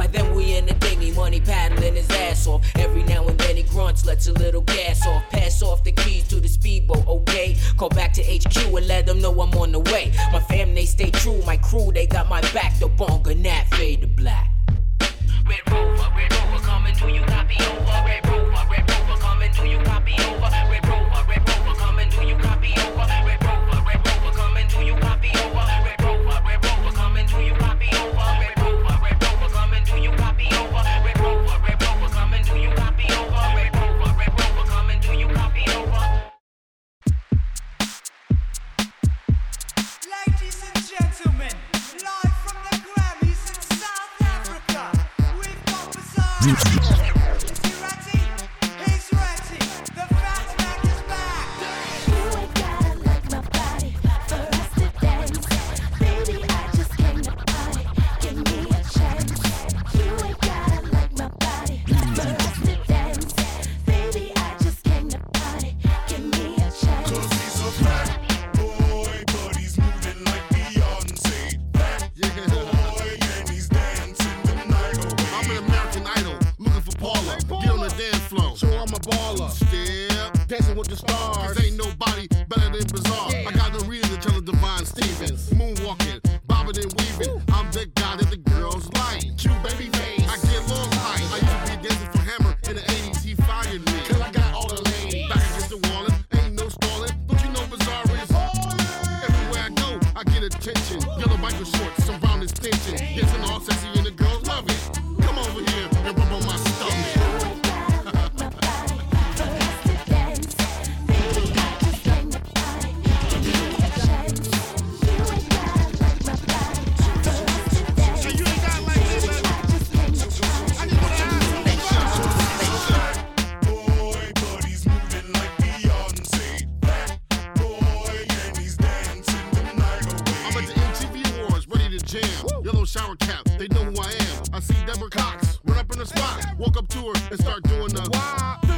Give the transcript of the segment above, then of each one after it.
By then we in the dingy, money paddling his ass off. Every now and then he grunts, lets a little gas off. Pass off the keys to the speedboat, okay? Call back to HQ and let them know I'm on the way. My fam, they stay true. My crew, they got my back. The bonga nat fade to black. Red Rover, Red Rover. yellow shower cap. They know who I am. I see Deborah Cox, run up in the spot, walk up to her and start doing the. Wow.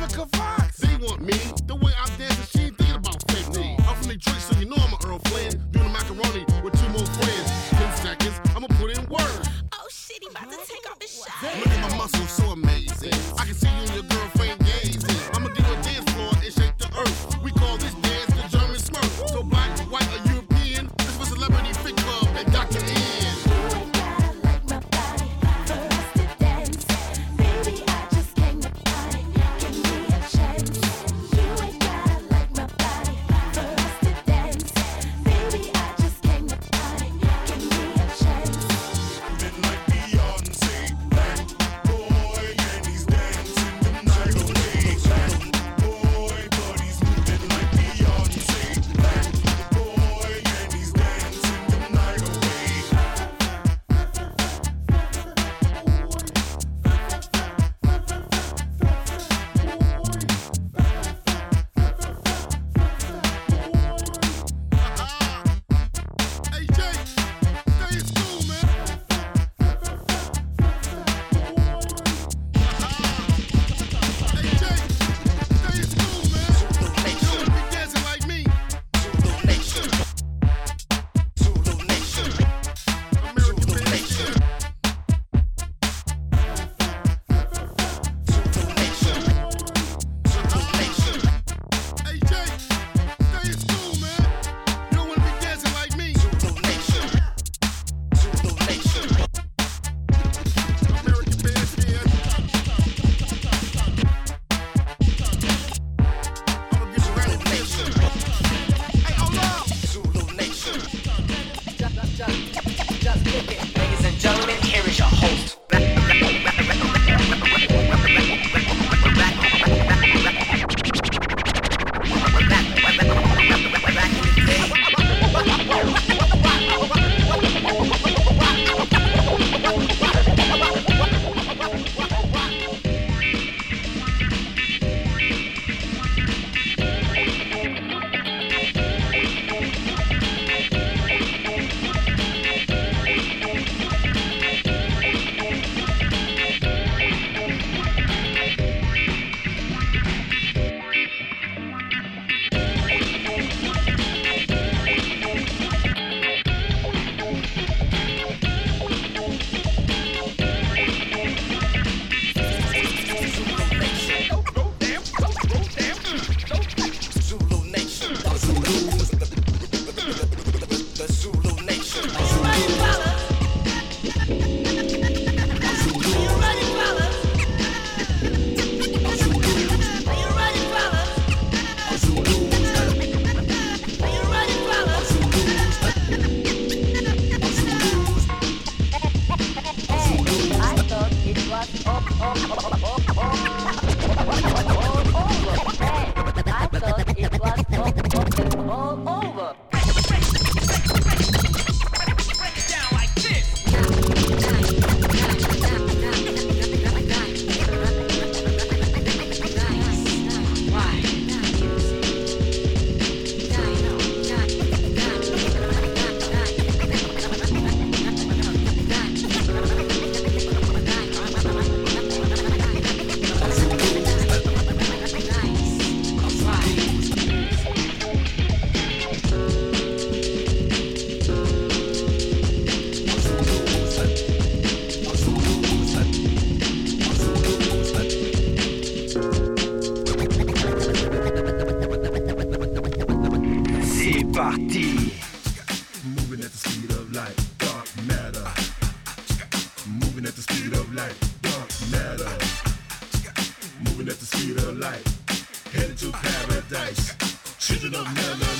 Children of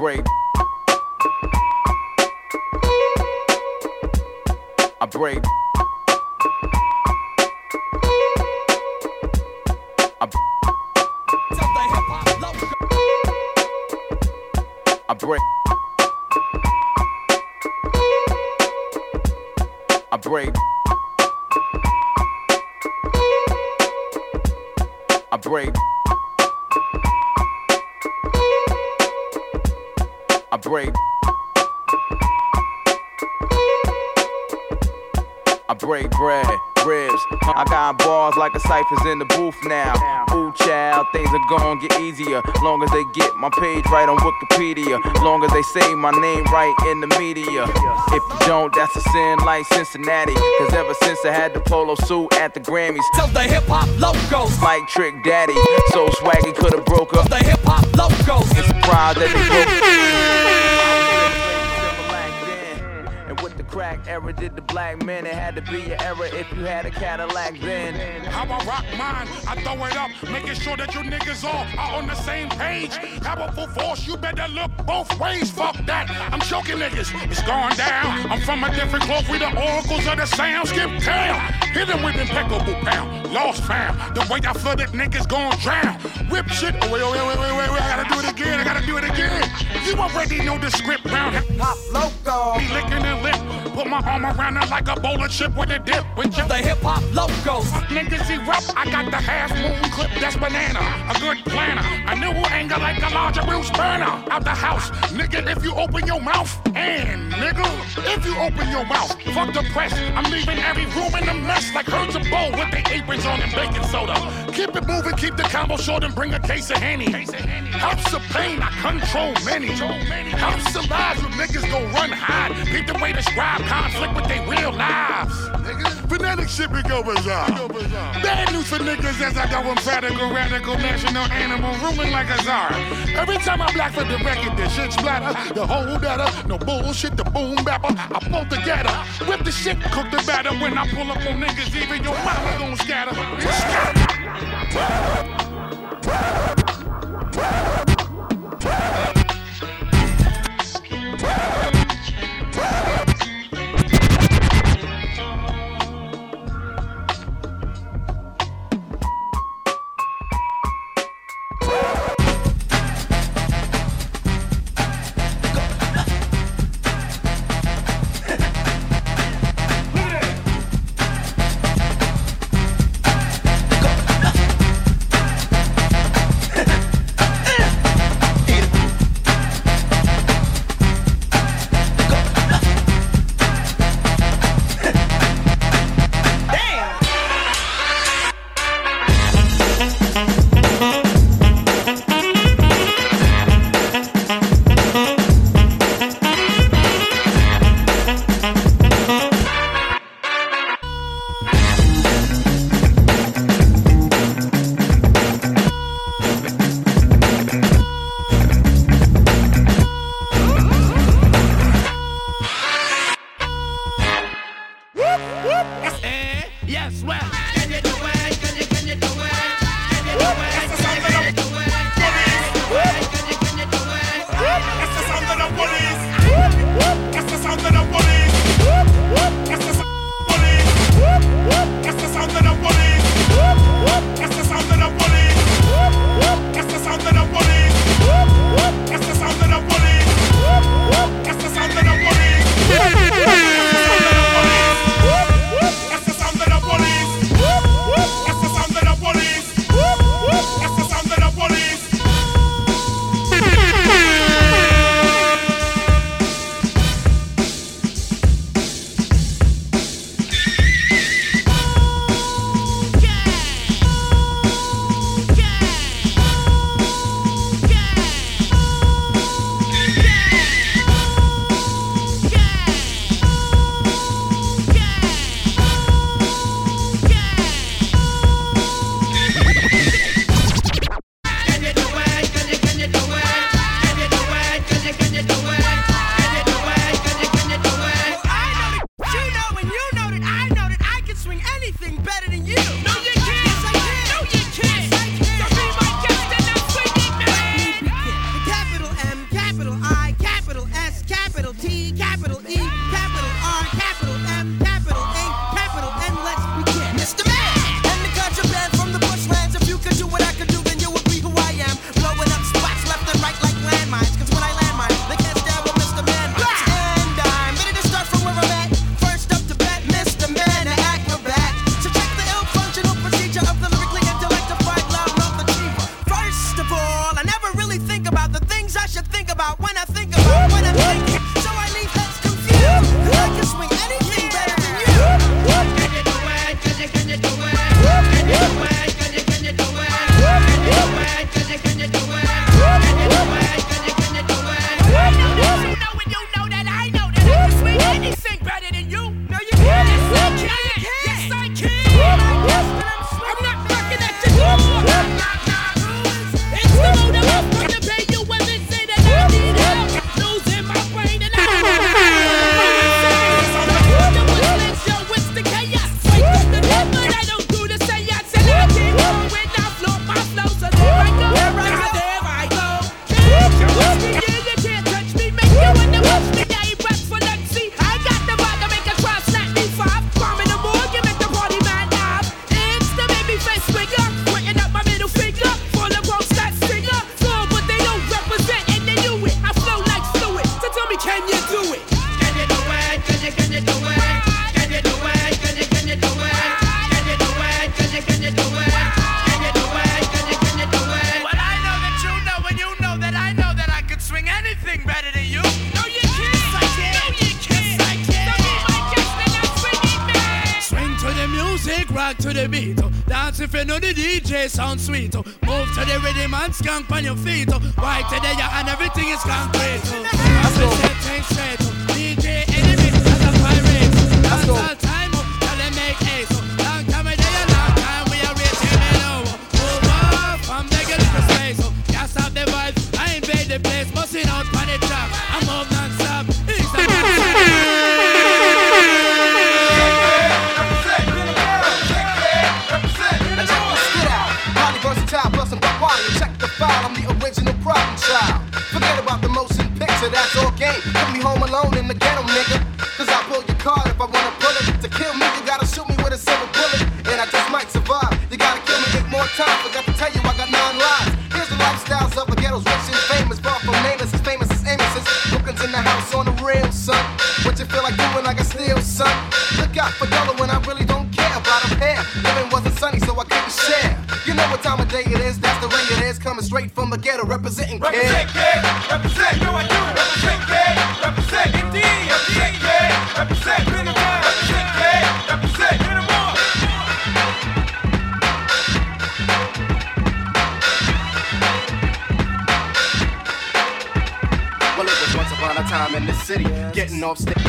break. I break. A in the booth now. Ooh, child, things are gonna get easier. Long as they get my page right on Wikipedia. Long as they say my name right in the media. If you don't, that's a sin like Cincinnati. Cause ever since I had the polo suit at the Grammys, Tell the hip hop logos. like Trick Daddy. So swaggy could've broke up. The hip hop logos. pride that they broke crack era did the black men. it had to be your era if you had a Cadillac then How I rock mine, I throw it up, making sure that you niggas all are on the same page. Powerful force, you better look both ways. Fuck that, I'm choking niggas. It's going down. I'm from a different cloth. We the oracles of the sound. Skip town. Hit him with impeccable pound. Lost fam. The way I flooded niggas gon' drown. Whip shit. Wait, wait, wait, wait, wait, wait. I gotta do it again. I gotta do it again. You already know the script round hip hop loco. Be licking the lip. Put my arm around her like a bowl of chip with a dip. With The hip hop logos. Niggas erupt, I got the half moon clip, that's banana. A good planner. A new anger like a larger Bruce burner. Out the house, nigga, if you open your mouth. And nigga, if you open your mouth, fuck the press. I'm leaving every room in a mess like herds of bowl with their aprons on and baking soda. Keep it moving, keep the combo short and bring a case of Henny. House of pain, I control many. House of lies where niggas go run hide. Keep the way describe conflict with their real lives. Nigga, fanatic shit we go bizarre. Bad news for niggas as I go emphatical, radical, radical, national animal, ruling like a czar. Every time I black for the record, the shit splatter. The whole data, no bullshit, the boom bapper. I pull together, whip the shit, cook the batter. When I pull up on niggas, even your mama gon' scatter. Yes, dance if you know the DJ sound sweet. Move to the rhythm and skank on your feet. Why today and everything is concrete. Let's. no stage.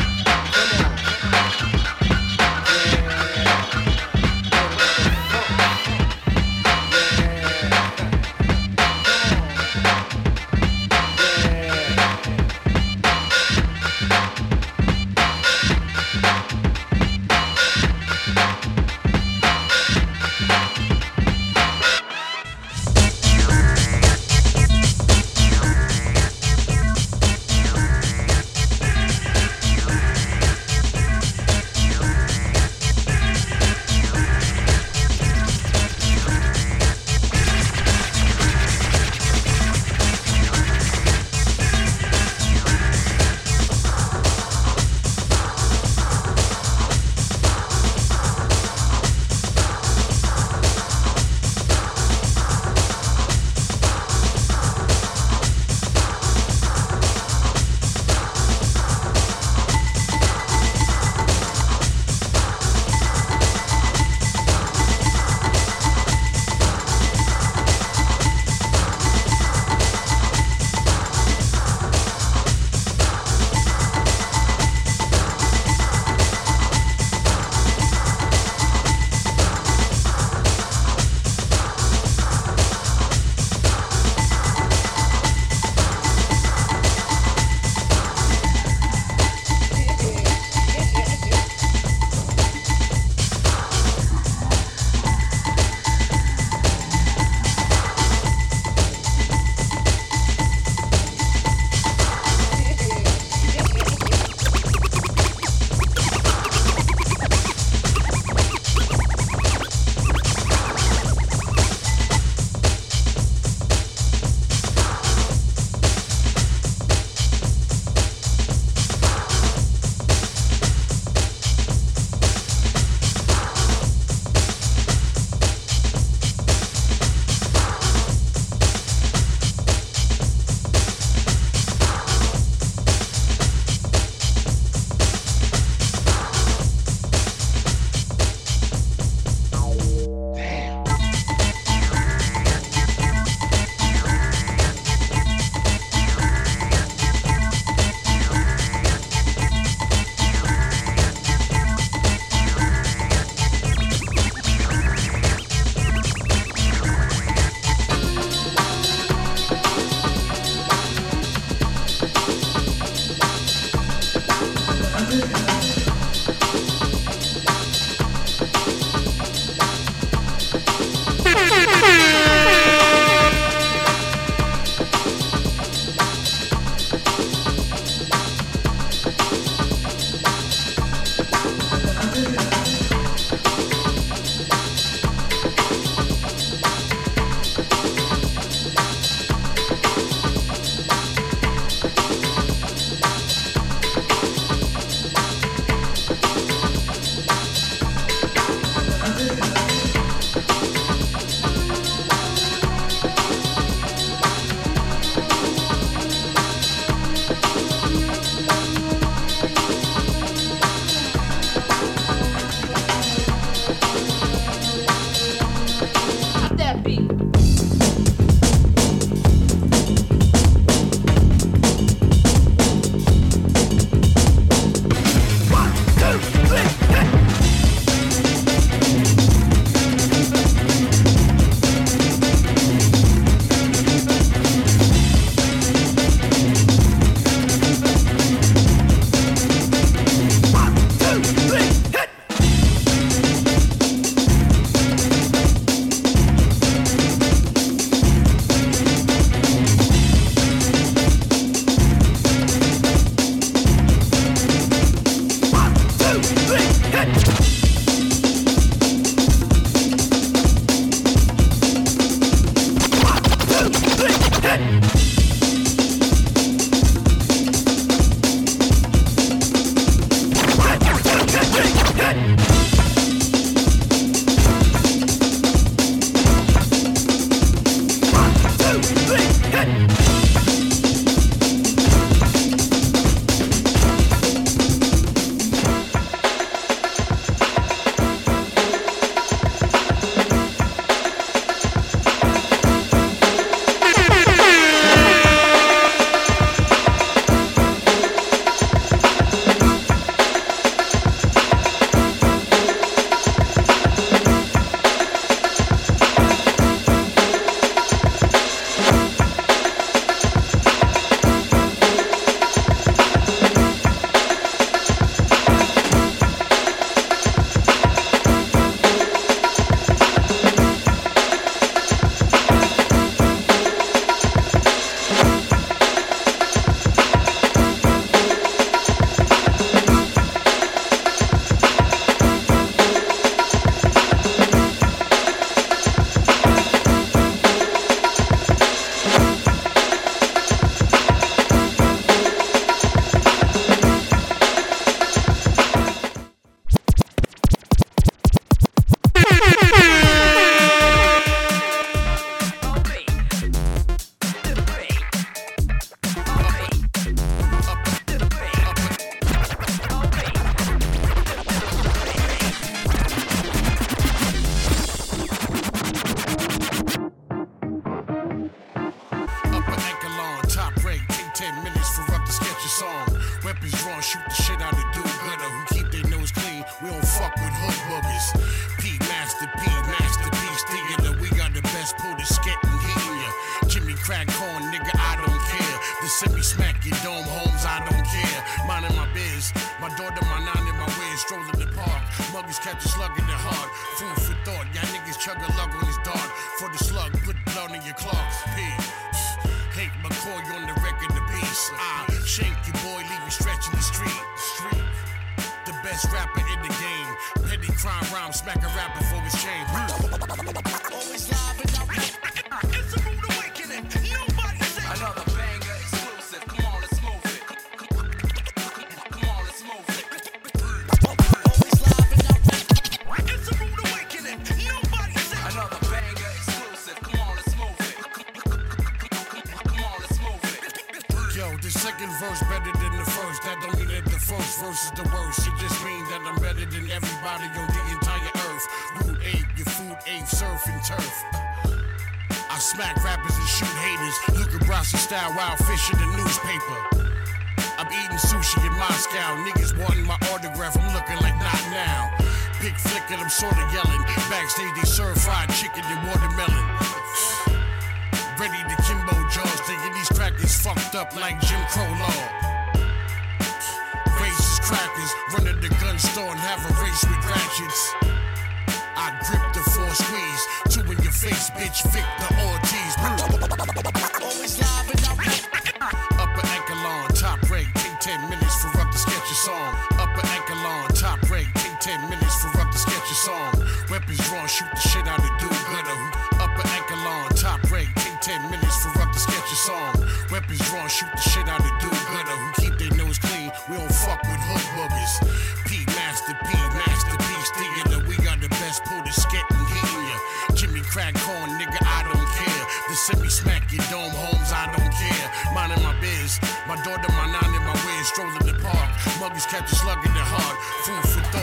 Style wild fish the newspaper. I'm eating sushi in Moscow. Niggas wanting my autograph. I'm looking like not now. Big flick I'm sorta yelling. Backstage they serve fried chicken and watermelon. Ready to Kimbo Jaws, thinking these crackers fucked up like Jim Crow law. Crackers, run to the gun store and have a race with ratchets. I grip the four squeeze, two in your face, bitch, Victor Ortiz. Weapons drawn, shoot the shit out of do gooder. Upper Echelon, top rate, take 10 minutes for up to sketch a song. Weapons drawn, shoot the shit out of do gooder. Who keep their nose clean, we don't fuck with hood boogers. P Master P, Masterpiece Theater, we got the best pull to skit and heating ya. Jimmy crack corn, nigga, I don't care. The semi smack your dome homes, I don't care. Minding my biz, my daughter, my nine and my way, strolling the park. Muggies catch a slug in the heart. Food for thought,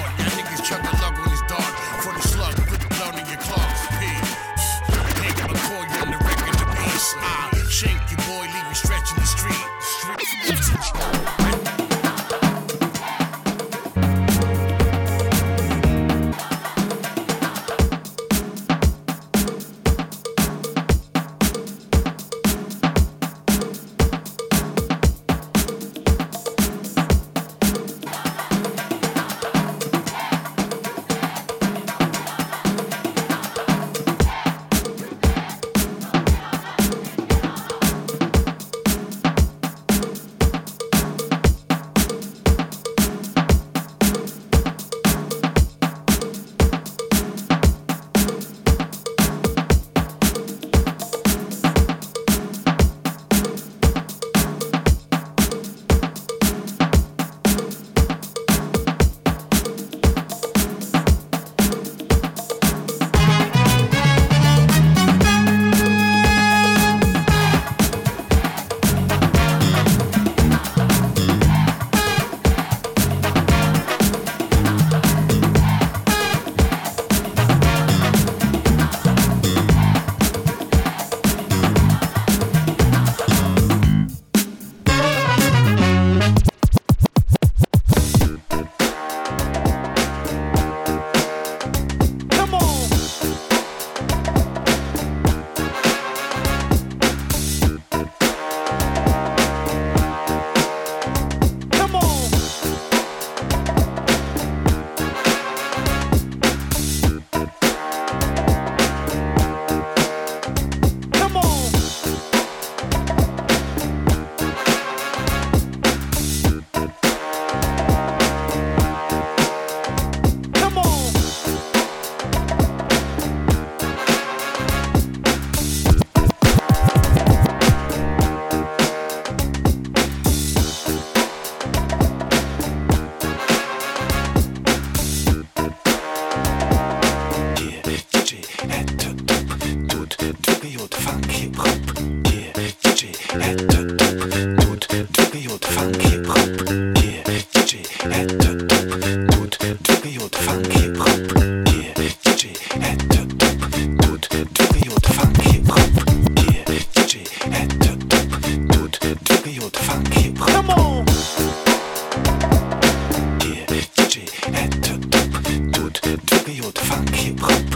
autre vaincu